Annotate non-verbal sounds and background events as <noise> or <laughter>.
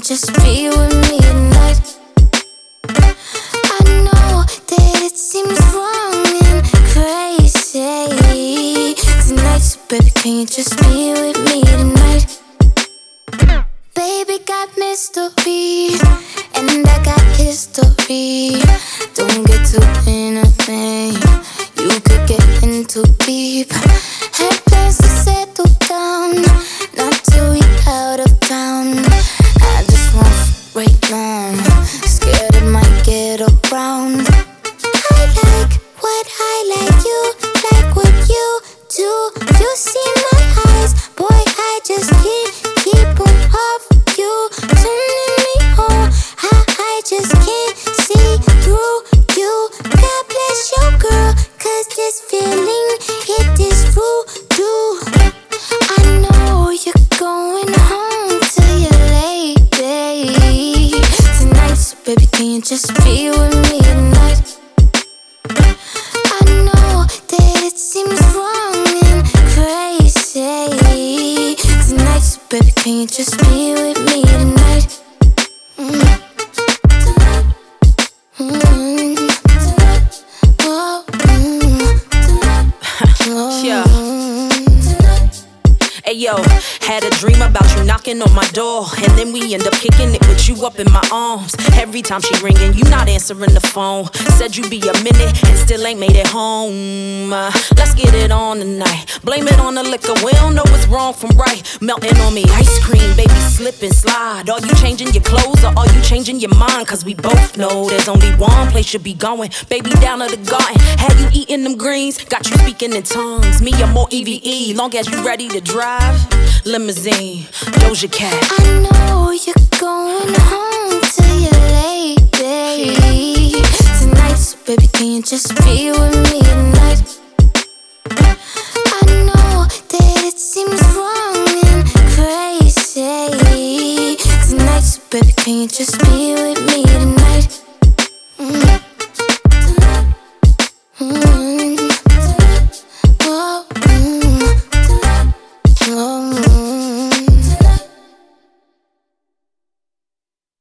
just be with me tonight? I know that it seems wrong and crazy tonight, so baby, can you just be with me tonight? Baby got mystery, and I got history. Don't get too innocent, you could you just be with me tonight? I know that it seems wrong and crazy tonight, so baby, can you just be with me tonight? Mm. Tonight. Mm. Tonight. Oh, mm. Tonight. <laughs> Oh, Yeah. Yo, had a dream about you knocking on my door, and then we end up kicking it with you up in my arms. Every time she ringing, you not answering the phone. Said you'd be a minute and still ain't made it home. Uh, let's get it on tonight. Blame it on the liquor. We don't know what's wrong from right. Melting on me, ice cream, baby, slip and slide. Are you changing your clothes or are you changing your mind? Cause we both know there's only one place you be going. Baby, down to the garden. Have you eaten them greens? Got you speaking in tongues. Me, I'm more EVE. Long as you ready to drive. Limousine, Doja Cat. I know you're going home to your lady tonight, so baby, can you just be with me tonight? Baby, can you just be with me tonight? Mm -hmm. Mm -hmm.